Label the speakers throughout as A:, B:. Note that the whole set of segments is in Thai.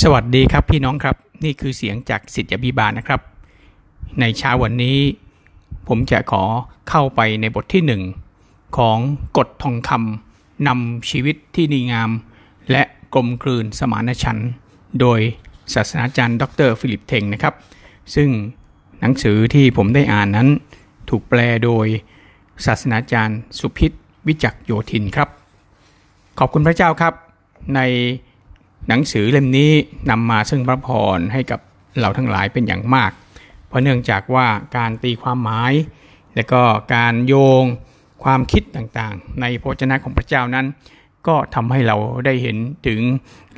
A: สวัสดีครับพี่น้องครับ นี่คือเสียงจากสิทธิบิบาลนะครับ ในเช้าวันนี้ ผมจะขอเข้าไปในบทที่หนึ่งของกฎทองคำนำชีวิตที่ดีงาม และกลมกลืนสมานฉันท์โดยศาสนาจารย์ ดรฟิลิปเทงนะครับ ซึ่งหนังสือที่ผมได้อ่านนั้น ถูกแปลโดยศาสนาจารย์สุพิษวิจักโยธินครับ ขอบคุณพระเจ้าครับใน หนังสือเล่มนี้นำมาซึ่งพระพรให้กับเราทั้งหลายเป็นอย่างมาก เพราะเนื่องจากว่าการตีความหมาย และก็การโยงความคิดต่างๆ ในพระเจ้าของพระเจ้านั้น ก็ทำให้เราได้เห็นถึง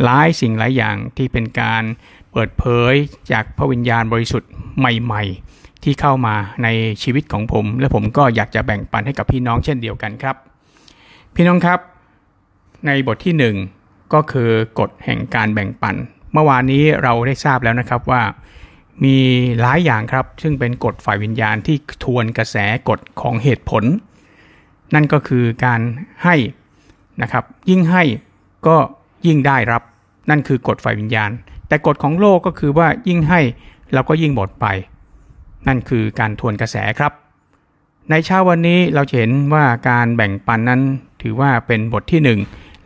A: หลายสิ่งหลายอย่างที่เป็นการเปิดเผยจากพระวิญญาณบริสุทธิ์ใหม่ ๆ ที่เข้ามาในชีวิตของผม และผมก็อยากจะแบ่งปันให้กับพี่น้องเช่นเดียวกันครับ พี่น้องครับ ในบทที่หนึ่ง ก็คือกฎแห่งการแบ่งปัน เมื่อวานนี้เราได้ทราบแล้วนะครับว่า มีหลายอย่างครับ ซึ่งเป็นกฎฝ่ายวิญญาณที่ทวนกระแสกฎของเหตุผล นั่นก็คือการให้นะครับ ยิ่งให้ก็ยิ่งได้รับ นั่นคือกฎฝ่ายวิญญาณ แต่กฎของโลกก็คือว่ายิ่งให้เราก็ยิ่งหมดไป นั่นคือการทวนกระแสครับ ในเช้าวันนี้เราเห็นว่าการแบ่งปันนั้นถือว่าเป็นบทที่หนึ่ง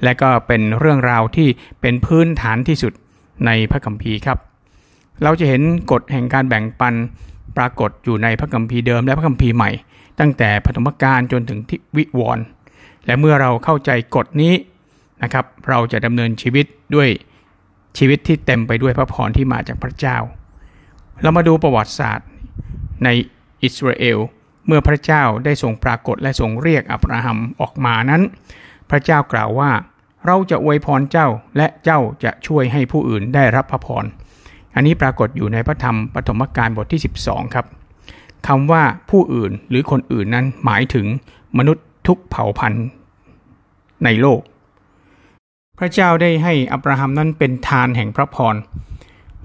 A: และก็เป็นเรื่องราวที่เป็นพื้นฐานที่สุดในพระคัมภีร์ครับ เราจะเห็นกฎแห่งการแบ่งปันปรากฏอยู่ในพระคัมภีร์เดิมและพระคัมภีร์ใหม่ ตั้งแต่ปฐมกาลจนถึงที่วิวรณ์และเมื่อเราเข้าใจกฎนี้นะครับ เราจะดำเนินชีวิตด้วยชีวิตที่เต็มไปด้วยพระพรที่มาจากพระเจ้า เรามาดูประวัติศาสตร์ในอิสราเอลเมื่อพระเจ้าได้ทรงปรากฏและทรงเรียกอับราฮัมออกมานั้น พระเจ้ากล่าวว่า เราจะอวยพรเจ้าและเจ้าจะช่วยให้ผู้อื่นได้รับพระพร อันนี้ปรากฏอยู่ในพระธรรมปฐมกาลบทที่ 12 ครับคำว่าผู้อื่นหรือคนอื่นนั้นหมายถึงมนุษย์ทุกเผ่าพันธุ์ในโลก พระเจ้าได้ให้อับราฮัมนั้นเป็นทานแห่งพระพร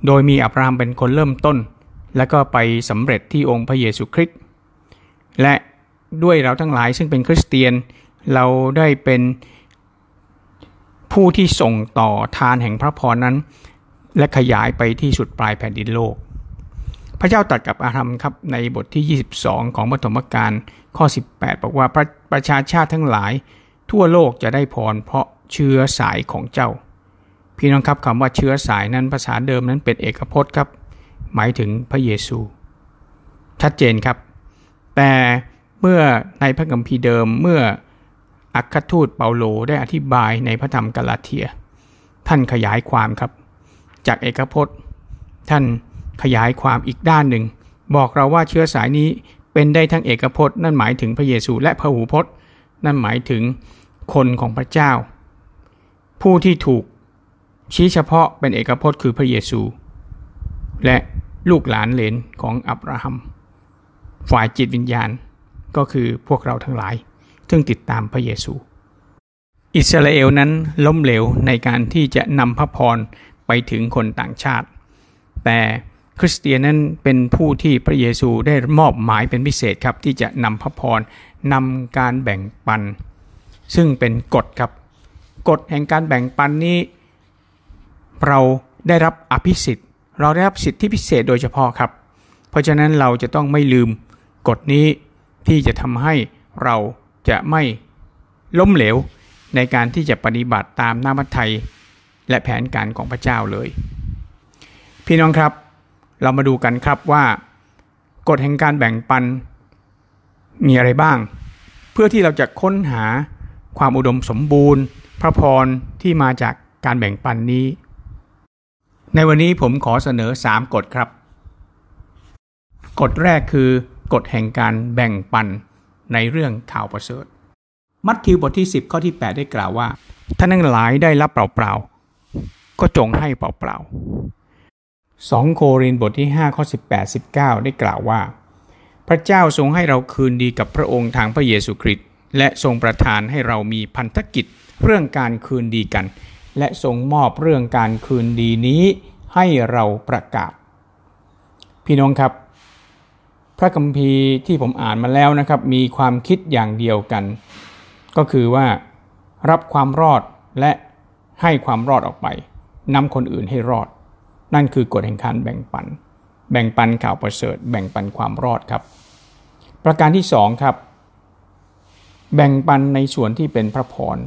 A: โดยมีอับราฮัมเป็นคนเริ่มต้น และก็ไปสำเร็จที่องค์พระเยซูคริสต์และด้วยเราทั้งหลายซึ่งเป็นคริสเตียนเราได้เป็น ผู้ที่ส่งต่อทานแห่งพระพรนั้น และขยายไปที่สุดปลายแผ่นดินโลก พระเจ้าตรัสกับอาธรรมครับในบทที่ 22 ของปฐมกาลข้อ 18 บอกว่าประประชาชาติทั้งหลาย ทั่วโลกจะได้พรเพราะเชื้อสายของเจ้า พี่น้องครับคำว่าเชื้อสายนั้นภาษาเดิมนั้นเป็นเอกพจน์ครับ หมายถึงพระเยซู ชัดเจนครับ แต่เมื่อในพระคัมภีร์เดิมเมื่อ อัครทูตเปาโลได้อธิบายในพระธรรมกาลาเทีย ท่านขยายความครับ จากเอกพจน์ ท่านขยายความอีกด้านหนึ่ง บอกเราว่าเชื้อสายนี้เป็นได้ทั้งเอกพจน์ นั่นหมายถึงพระเยซูและพระหูพจน์ นั่นหมายถึงคนของพระเจ้า ผู้ที่ถูกชี้เฉพาะเป็นเอกพจน์คือพระเยซู และลูกหลานเหลนของอับราฮัม ฝ่ายจิตวิญญาณก็คือพวกเราทั้งหลาย ซึ่งติดตามพระเยซู อิสราเอลนั้นล้มเหลวในการที่จะนำพระพรไปถึงคนต่างชาติ แต่คริสเตียนนั้นเป็นผู้ที่พระเยซูได้มอบหมายเป็นพิเศษครับ ที่จะนำพระพรนำการแบ่งปัน ซึ่งเป็นกฎครับ กฎแห่งการแบ่งปันนี้ เราได้รับอภิสิทธิ์ เราได้รับสิทธิพิเศษโดยเฉพาะครับ เพราะฉะนั้นเราจะต้องไม่ลืมกฎนี้ที่จะทำให้เรา จะไม่ล้มเหลวในการที่จะปฏิบัติตามน้ำพระทัยและแผนการของพระเจ้าเลย พี่น้องครับ เรามาดูกันครับว่ากฎแห่งการแบ่งปันมีอะไรบ้าง เพื่อที่เราจะค้นหาความอุดมสมบูรณ์ พระพรที่มาจากการแบ่งปันนี้ ในวันนี้ผมขอเสนอ 3 กฎครับ กฎแรกคือกฎแห่งการแบ่งปัน ในเรื่องข่าวประเสริฐ มัทธิวบทที่ 10 ข้อที่ 8 ได้กล่าวว่าท่านทั้งหลายได้รับเปล่าๆ ก็จงให้เปล่าๆ2โครินบทที่ 5 ข้อ 18 19 ได้กล่าวว่า พระเจ้าทรงให้เราคืนดีกับพระองค์ทางพระเยซูคริสต์และทรงประทานให้เรามีพันธกิจเรื่องการคืนดีกัน และทรงมอบเรื่องการคืนดีนี้ให้เราประกาศ พี่น้องครับ ระคัมภีร์ที่ผมอ่านมาแล้วนะครับ มีความคิดอย่างเดียวกัน ก็คือว่ารับความรอดและให้ความรอดออกไปนำคนอื่นให้รอด นั่นคือกฎแห่งการแบ่งปัน แบ่งปันข่าวประเสริฐ แบ่งปันความรอดครับ ประการที่สองครับ แบ่งปันในส่วนที่เป็นพระพร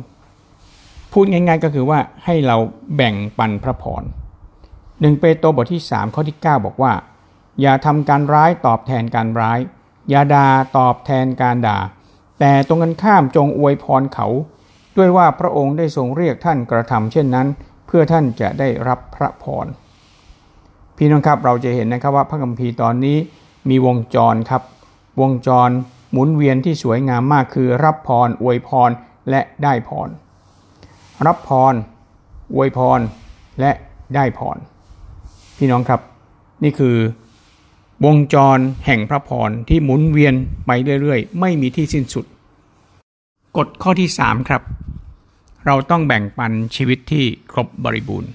A: พูดง่าย ๆ ก็คือว่าให้เราแบ่งปันพระพรหนึ่งเปโตรบทที่3ข้อที่ 9 บอกว่า อย่าทำการร้ายตอบแทนการร้าย อย่าด่าตอบแทนการด่า แต่ตรงกันข้ามจงอวยพรเขา ด้วยว่าพระองค์ได้ทรงเรียกท่านกระทำเช่นนั้น เพื่อท่านจะได้รับพระพรพี่น้องครับเราจะเห็นนะครับว่าพระคัมภีร์ตอนนี้มีวงจรครับ วงจรหมุนเวียนที่สวยงามมากคือรับพรอวยพรและได้พร รับพรอวยพรและได้พร พี่น้องครับ นี่คือ วงจรแห่งพระพรที่หมุนเวียนไปเรื่อยๆ ไม่มีที่สิ้นสุด กฎข้อที่ 3 ครับ เราต้องแบ่งปันชีวิตที่ครบบริบูรณ์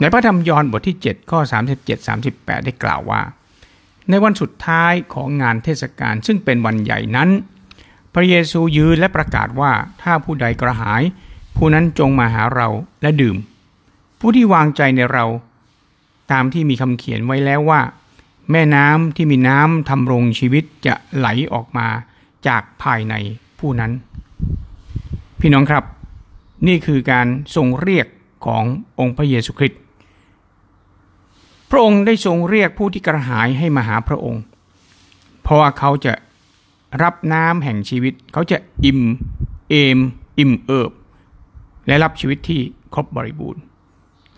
A: ในพระธรรมยอห์นบทที่ 7 ข้อ 37-38 ได้กล่าวว่า ในวันสุดท้ายของงานเทศกาลซึ่งเป็นวันใหญ่นั้น พระเยซูยืนและประกาศว่าถ้าผู้ใดกระหาย ผู้นั้นจงมาหาเราและดื่ม ผู้ที่วางใจในเรา ตามที่มีคำเขียนไว้แล้วว่า แม่น้ำที่มีน้ำทำรงชีวิตจะไหลออกมาจากภายในผู้นั้น พี่น้องครับ นี่คือการทรงเรียกขององค์พระเยซูคริสต์พระองค์ได้ทรงเรียกผู้ที่กระหายให้มาหาพระองค์ เพราะว่าเขาจะรับน้ำแห่งชีวิต เขาจะอิ่มเอม อิ่มเอิบ และรับชีวิตที่ครบบริบูรณ์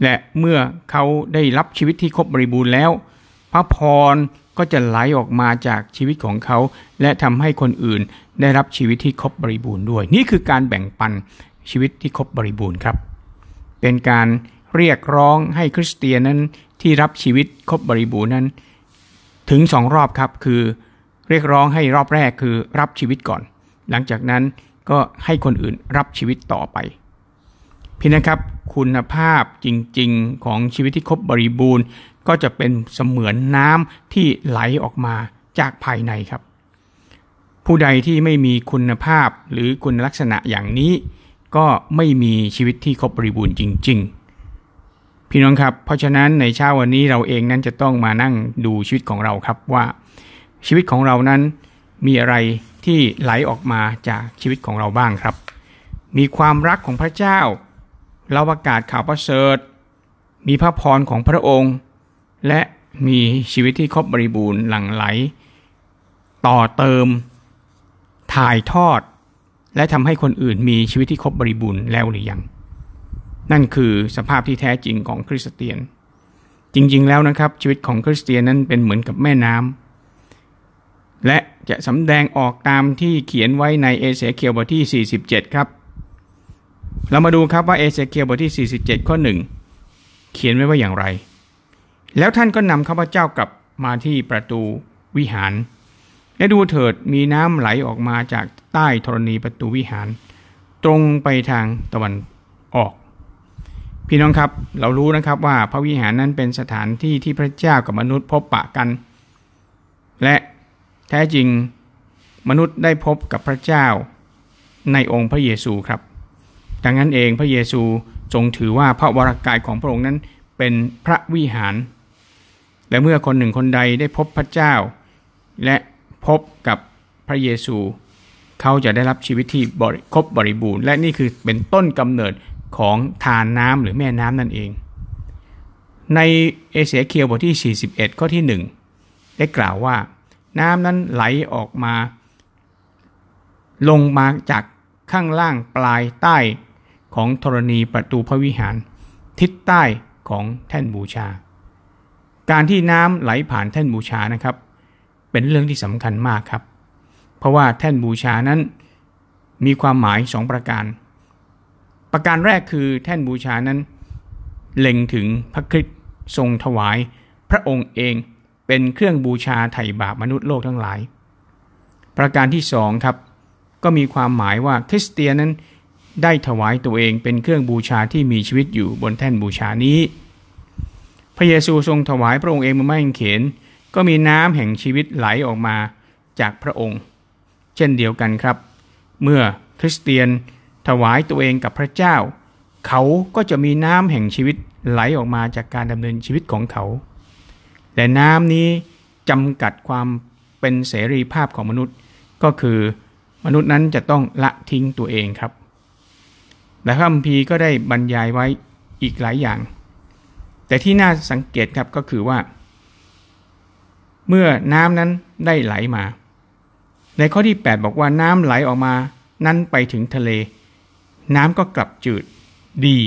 A: และเมื่อเขาได้รับชีวิตที่ครบบริบูรณ์แล้ว พระพรก็จะไหลออกมาจากชีวิตของเขา และทำให้คนอื่นได้รับชีวิตที่ครบบริบูรณ์ด้วย นี่คือการแบ่งปันชีวิตที่ครบบริบูรณ์ครับ เป็นการเรียกร้องให้คริสเตียนนั้นที่รับชีวิตครบบริบูรณ์นั้น ถึงสองรอบครับคือเรียกร้องให้รอบแรกคือรับชีวิตก่อน หลังจากนั้นก็ให้คนอื่นรับชีวิตต่อไป พี่นะครับคุณภาพจริงๆ ของชีวิตที่ครบบริบูรณ์ ก็จะเป็นเสมือนน้ำที่ไหลออกมาจากภายในครับ ผู้ใดที่ไม่มีคุณภาพหรือคุณลักษณะอย่างนี้ ก็ไม่มีชีวิตที่ครบบริบูรณ์จริง ๆ พี่น้องครับ เพราะฉะนั้นในเช้าวันนี้เราเองนั้นจะต้องมานั่งดูชีวิตของเราครับว่า ชีวิตของเรานั้นมีอะไรที่ไหลออกมาจากชีวิตของเราบ้างครับ มีความรักของพระเจ้าเราประกาศข่าวประเสริฐ มีพระพรของพระองค์ และมีชีวิตที่ครบบริบูรณ์หลั่งไหล ต่อเติม ถ่ายทอด และทำให้คนอื่นมีชีวิตที่ครบบริบูรณ์แล้วหรือยัง นั่นคือสภาพที่แท้จริงของคริสเตียน จริงๆแล้วนะครับ ชีวิตของคริสเตียนนั้นเป็นเหมือนกับแม่น้ำและจะสำแดงออกตามที่เขียนไว้ในเอเสเคียวบทที่ 47 ครับ เรามาดูครับว่าเอเสเคียวบทที่ 47 ข้อ 1 เขียนไว้ว่าอย่างไร แล้วท่านก็นำข้าพเจ้ากลับมาที่ประตูวิหาร และดูเถิดมีน้ำไหลออกมาจากใต้ธรณีประตูวิหาร ตรงไปทางตะวันออก พี่น้องครับเรารู้นะครับว่าพระวิหารนั้นเป็นสถานที่ที่พระเจ้ากับมนุษย์พบปะกัน และแท้จริงมนุษย์ได้พบกับพระเจ้าในองค์พระเยซูครับ ดังนั้นเองพระเยซูทรงถือว่าพระวรากายของพระองค์นั้นเป็นพระวิหาร และเมื่อคนหนึ่งคนใดได้พบพระเจ้า และพบกับพระเยซู เขาจะได้รับชีวิตที่ครบบริบูรณ์ และนี่คือเป็นต้นกำเนิดของทานน้ำหรือแม่น้ำนั่นเอง ในเอเสเคียวบทที่ 41 ข้อที่ 1 ได้กล่าวว่า น้ำนั้นไหลออกมา ลงมาจากข้างล่างปลายใต้ของธรณีประตูพระวิหาร ทิศใต้ของแท่นบูชา การที่น้ำไหลผ่านแท่นบูชานะครับ เป็นเรื่องที่สำคัญมากครับ เพราะว่าแท่นบูชานั้นมีความหมายสองประการ ประการแรกคือแท่นบูชานั้น เล็งถึงพระคริสต์ทรงถวาย พระองค์เองเป็นเครื่องบูชาไถ่บาปมนุษย์โลกทั้งหลาย ประการที่สองครับ ก็มีความหมายว่าคริสเตียนนั้นได้ถวายตัวเองเป็นเครื่องบูชาที่มีชีวิตอยู่บนแท่นบูชานี้ พระเยซูทรงถวายพระองค์เองมาไม่เข็นก็มีน้ำแห่งชีวิตไหลออกมาจากพระองค์ เช่นเดียวกันครับ เมื่อคริสเตียนถวายตัวเองกับพระเจ้า เขาก็จะมีน้ำแห่งชีวิตไหลออกมาจากการดำเนินชีวิตของเขาแต่น้ำนี้จำกัดความเป็นเสรีภาพของมนุษย์ก็คือมนุษย์นั้นจะต้องละทิ้งตัวเองครับ และคัมภีร์ก็ได้บรรยายไว้อีกหลายอย่าง แต่ที่น่าสังเกตครับก็คือว่า เมื่อน้ำนั้นได้ไหลมา ในข้อที่ 8 บอกว่าน้ำไหลออกมานั้นไปถึงทะเล น้ำก็กลับจืดดี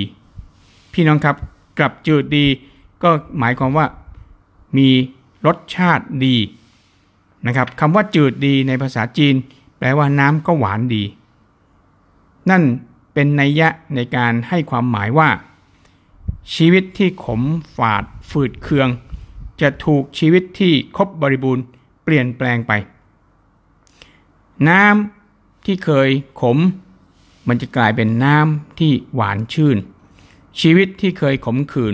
A: พี่น้องครับกลับจืดดี ก็หมายความว่ามีรสชาติดีนะครับคำว่าจืดดีในภาษาจีน แปลว่าน้ำก็หวานดี นั่นเป็นนัยยะในการให้ความหมายว่า ชีวิตที่ขมฝาดฝืดเคือง จะถูกชีวิตที่ครบบริบูรณ์เปลี่ยนแปลงไป น้ำที่เคยขม มันจะกลายเป็นน้ำที่หวานชื่น ชีวิตที่เคยขมขื่น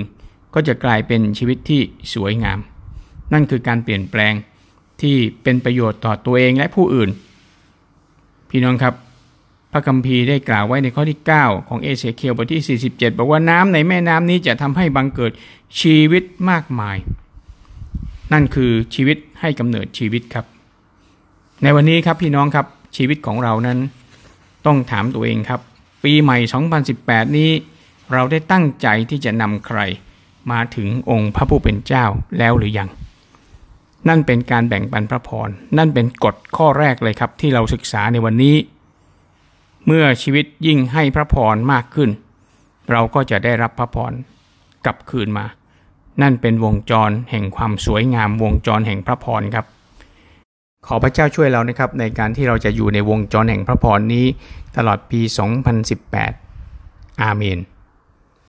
A: ก็จะกลายเป็นชีวิตที่สวยงาม นั่นคือการเปลี่ยนแปลงที่เป็นประโยชน์ต่อตัวเองและผู้อื่น พี่น้องครับ พระคัมภีร์ได้กล่าวไว้ในข้อที่ 9 ของเอเสเคียวบทที่ 47 บอกว่าน้ำในแม่น้ำนี้จะทำให้บังเกิดชีวิตมากมาย นั่นคือชีวิตให้กำเนิดชีวิตครับ ในวันนี้ครับพี่น้องครับชีวิตของเรานั้น ต้องถามตัวเองครับ ปีใหม่ 2018 นี้ เราได้ตั้งใจที่จะนำใคร มาถึงองค์พระผู้เป็นเจ้าแล้วหรือยัง นั่นเป็นการแบ่งปันพระพรนั่นเป็นกฎข้อแรกเลยครับ ที่เราศึกษาในวันนี้ เมื่อชีวิตยิ่งให้พระพรมากขึ้น เราก็จะได้รับพระพรกลับคืนมา นั่นเป็นวงจรแห่งความสวยงามวงจรแห่งพระพรครับ ขอพระเจ้าช่วยเรานะครับ ในการที่เราจะอยู่ในวงจรแห่งพระพรนี้ตลอดปี 2018 อาเมน